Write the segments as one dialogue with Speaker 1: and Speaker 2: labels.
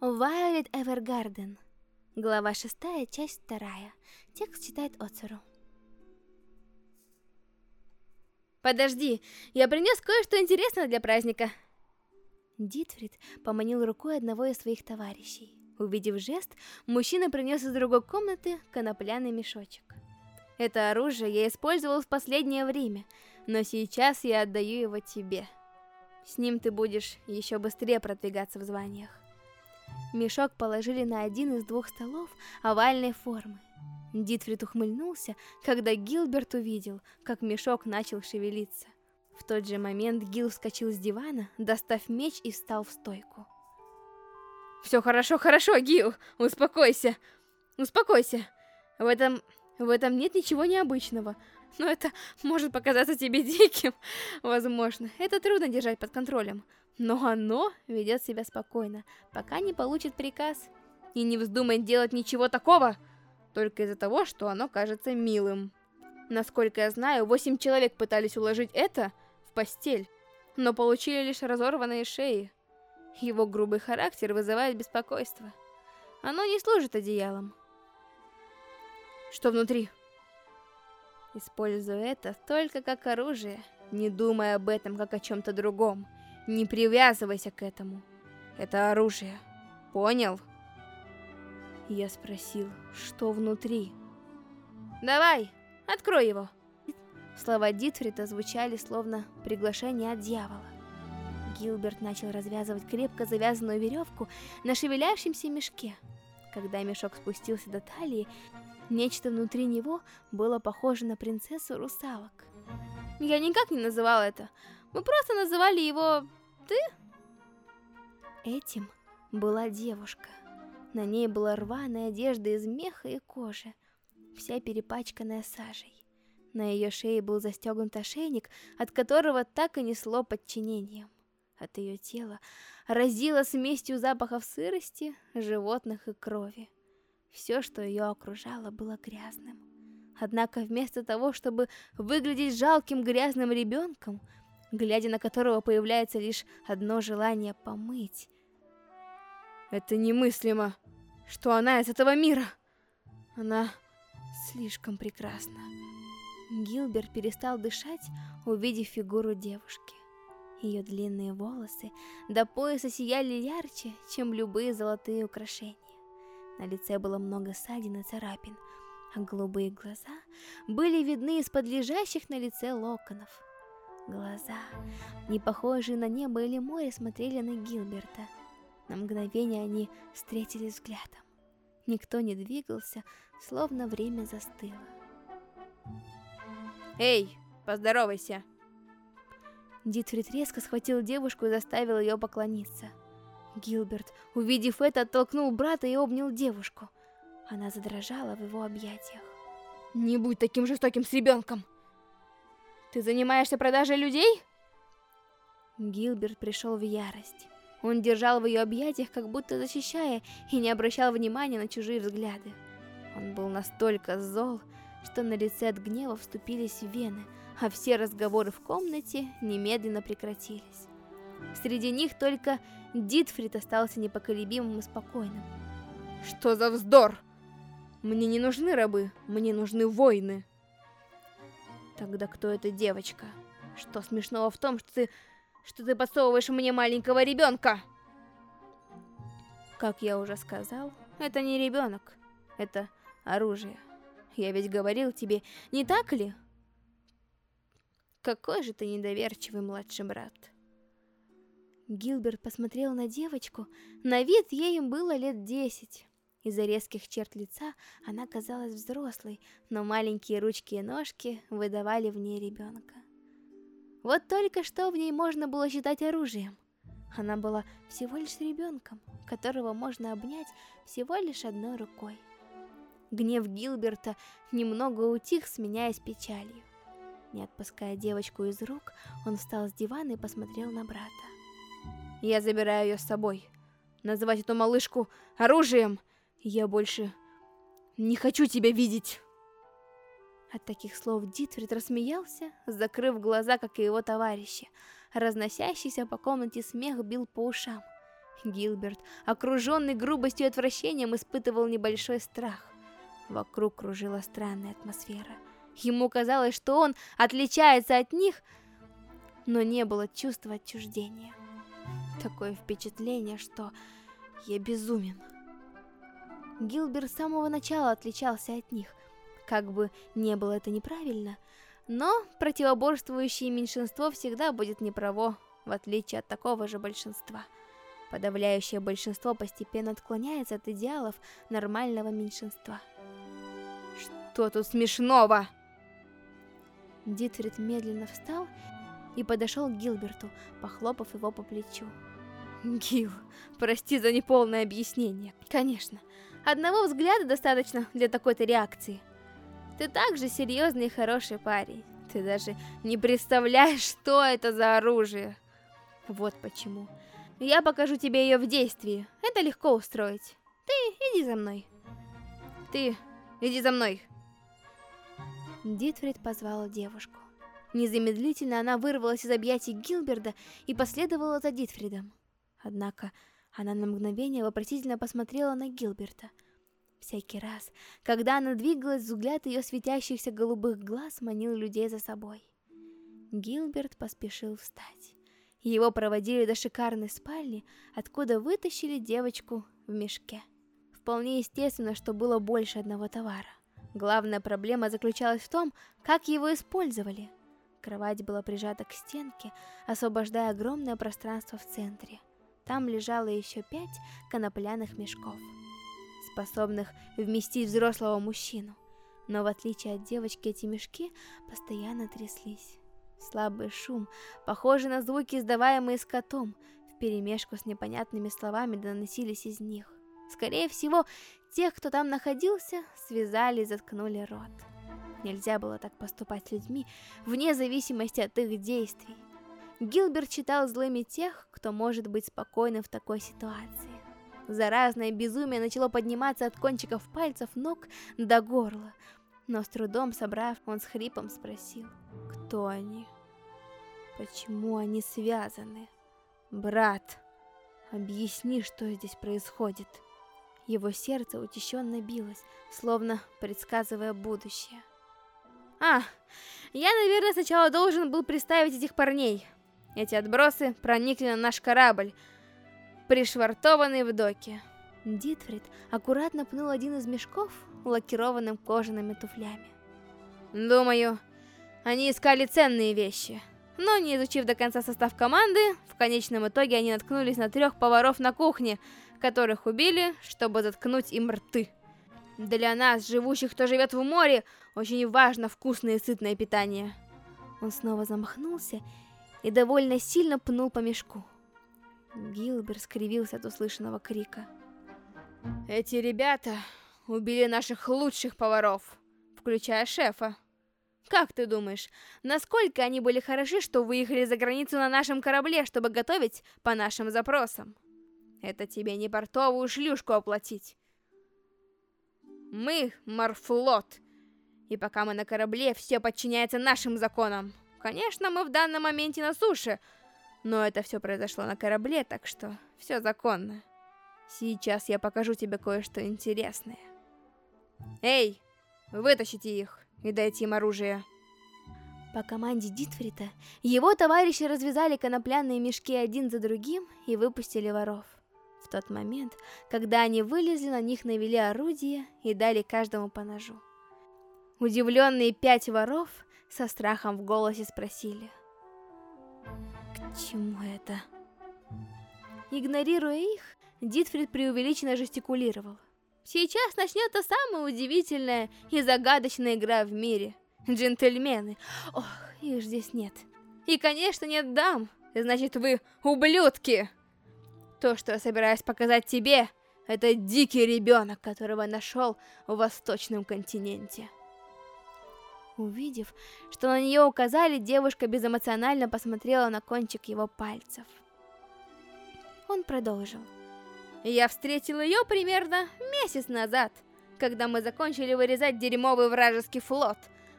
Speaker 1: Violet Evergarden. Глава 6, часть 2. Текст читает Оцеру. Подожди, я принес кое-что интересное для праздника. Дитфрид поманил рукой одного из своих товарищей. Увидев жест, мужчина принес из другой комнаты конопляный мешочек. Это оружие я использовал в последнее время, но сейчас я отдаю его тебе. С ним ты будешь еще быстрее продвигаться в званиях. Мешок положили на один из двух столов овальной формы. Дитфрид ухмыльнулся, когда Гилберт увидел, как мешок начал шевелиться. В тот же момент Гил вскочил с дивана, достав меч и встал в стойку. «Все хорошо, хорошо, Гил, успокойся, успокойся. В этом, в этом нет ничего необычного, но это может показаться тебе диким, возможно. Это трудно держать под контролем, но оно ведет себя спокойно, пока не получит приказ. И не вздумай делать ничего такого, только из-за того, что оно кажется милым. Насколько я знаю, восемь человек пытались уложить это в постель, но получили лишь разорванные шеи. Его грубый характер вызывает беспокойство. Оно не служит одеялом. Что внутри? Использую это только как оружие, не думая об этом как о чем-то другом. Не привязывайся к этому. Это оружие. Понял? Я спросил, что внутри. Давай, открой его. Слова Дитфрита звучали словно приглашение от дьявола. Гилберт начал развязывать крепко завязанную веревку на шевелящемся мешке. Когда мешок спустился до талии, нечто внутри него было похоже на принцессу русалок. Я никак не называла это. Мы просто называли его ты? Этим была девушка. На ней была рваная одежда из меха и кожи, вся перепачканная сажей. На ее шее был застегнут ошейник, от которого так и несло подчинением. От ее тела разило смесью запахов сырости, животных и крови. Все, что ее окружало, было грязным. Однако вместо того, чтобы выглядеть жалким грязным ребенком, глядя на которого появляется лишь одно желание помыть. Это немыслимо, что она из этого мира. Она слишком прекрасна. Гилберт перестал дышать, увидев фигуру девушки. Ее длинные волосы до пояса сияли ярче, чем любые золотые украшения. На лице было много ссадин и царапин, а голубые глаза были видны из-под лежащих на лице локонов. Глаза, не похожие на небо или море, смотрели на Гилберта. На мгновение они встретились взглядом. Никто не двигался, словно время застыло. «Эй, поздоровайся!» Дитфрид резко схватил девушку и заставил ее поклониться. Гилберт, увидев это, оттолкнул брата и обнял девушку. Она задрожала в его объятиях. «Не будь таким жестоким с ребенком!» Ты занимаешься продажей людей? Гилберт пришел в ярость. Он держал в ее объятиях, как будто защищая, и не обращал внимания на чужие взгляды. Он был настолько зол, что на лице от гнева вступились вены, а все разговоры в комнате немедленно прекратились. Среди них только Дитфрид остался непоколебимым и спокойным. «Что за вздор? Мне не нужны рабы, мне нужны воины!» Тогда кто эта девочка? Что смешного в том, что ты... что ты подсовываешь мне маленького ребенка? Как я уже сказал, это не ребенок, это оружие. Я ведь говорил тебе, не так ли? Какой же ты недоверчивый младший брат. Гилберт посмотрел на девочку. На вид ей было лет десять. Из-за резких черт лица она казалась взрослой, но маленькие ручки и ножки выдавали в ней ребенка. Вот только что в ней можно было считать оружием. Она была всего лишь ребенком, которого можно обнять всего лишь одной рукой. Гнев Гилберта немного утих, сменяясь печалью. Не отпуская девочку из рук, он встал с дивана и посмотрел на брата. «Я забираю ее с собой. Называть эту малышку оружием я больше не хочу тебя видеть. От таких слов Дитфрид рассмеялся, закрыв глаза, как и его товарищи. Разносящийся по комнате смех бил по ушам. Гилберт, окруженный грубостью и отвращением, испытывал небольшой страх. Вокруг кружила странная атмосфера. Ему казалось, что он отличается от них, но не было чувства отчуждения. Такое впечатление, что я безумен. Гилберт с самого начала отличался от них. Как бы не было это неправильно, но противоборствующее меньшинство всегда будет неправо, в отличие от такого же большинства. Подавляющее большинство постепенно отклоняется от идеалов нормального меньшинства. Что тут смешного? Дитфрид медленно встал и подошел к Гилберту, похлопав его по плечу. Гил, прости за неполное объяснение. Конечно, одного взгляда достаточно для такой-то реакции. Ты также серьезный и хороший парень. Ты даже не представляешь, что это за оружие. Вот почему. Я покажу тебе ее в действии. Это легко устроить. Ты иди за мной. Ты иди за мной. Дитфрид позвала девушку. Незамедлительно она вырвалась из объятий Гилберда и последовала за Дитфридом. Однако она на мгновение вопросительно посмотрела на Гилберта. Всякий раз, когда она двигалась, взгляд ее светящихся голубых глаз манил людей за собой. Гилберт поспешил встать. Его проводили до шикарной спальни, откуда вытащили девочку в мешке. Вполне естественно, что было больше одного товара. Главная проблема заключалась в том, как его использовали. Кровать была прижата к стенке, освобождая огромное пространство в центре. Там лежало еще пять конопляных мешков, способных вместить взрослого мужчину. Но в отличие от девочки, эти мешки постоянно тряслись. Слабый шум, похожий на звуки, издаваемые скотом, вперемешку с непонятными словами доносились из них. Скорее всего, тех, кто там находился, связали и заткнули рот. Нельзя было так поступать с людьми, вне зависимости от их действий. Гилберт считал злыми тех, кто может быть спокойным в такой ситуации. Заразное безумие начало подниматься от кончиков пальцев ног до горла. Но с трудом собрав, он с хрипом спросил, кто они? Почему они связаны? Брат, объясни, что здесь происходит. Его сердце учащенно билось, словно предсказывая будущее. А, я, наверное, сначала должен был представить этих парней. Эти отбросы проникли на наш корабль, пришвартованный в доке. Дитфрид аккуратно пнул один из мешков лакированным кожаными туфлями. Думаю, они искали ценные вещи. Но не изучив до конца состав команды, в конечном итоге они наткнулись на трех поваров на кухне, которых убили, чтобы заткнуть им рты. Для нас, живущих, кто живет в море, очень важно вкусное и сытное питание. Он снова замахнулся и довольно сильно пнул по мешку. Гилбер скривился от услышанного крика. Эти ребята убили наших лучших поваров, включая шефа. Как ты думаешь, насколько они были хороши, что выехали за границу на нашем корабле, чтобы готовить по нашим запросам? Это тебе не портовую шлюшку оплатить. Мы морфлот, и пока мы на корабле, все подчиняется нашим законам. Конечно, мы в данном моменте на суше, но это все произошло на корабле, так что все законно. Сейчас я покажу тебе кое-что интересное. Эй, вытащите их и дайте им оружие. По команде Дитфрита, его товарищи развязали конопляные мешки один за другим и выпустили воров. В тот момент, когда они вылезли, на них навели орудие и дали каждому по ножу. Удивленные пять воров со страхом в голосе спросили. К чему это? Игнорируя их, Дитфрид преувеличенно жестикулировал. Сейчас начнется самая удивительная и загадочная игра в мире. Джентльмены. Ох, их здесь нет. И, конечно, нет дам. Значит, вы ублюдки. То, что я собираюсь показать тебе, это дикий ребенок, которого нашел в восточном континенте. Увидев, что на нее указали, девушка безэмоционально посмотрела на кончик его пальцев. Он продолжил. Я встретил ее примерно месяц назад, когда мы закончили вырезать дерьмовый вражеский флот,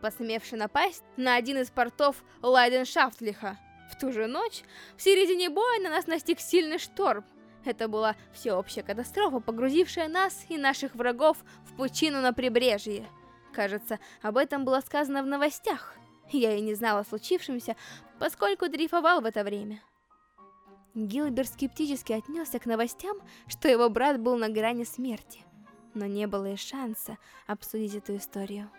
Speaker 1: посмевший напасть на один из портов Лайденшафтлиха. В ту же ночь, в середине боя, на нас настиг сильный шторм, Это была всеобщая катастрофа, погрузившая нас и наших врагов в пучину на прибрежье. Кажется, об этом было сказано в новостях. Я и не знала о случившемся, поскольку дрейфовал в это время. Гилберт скептически отнесся к новостям, что его брат был на грани смерти. Но не было и шанса обсудить эту историю.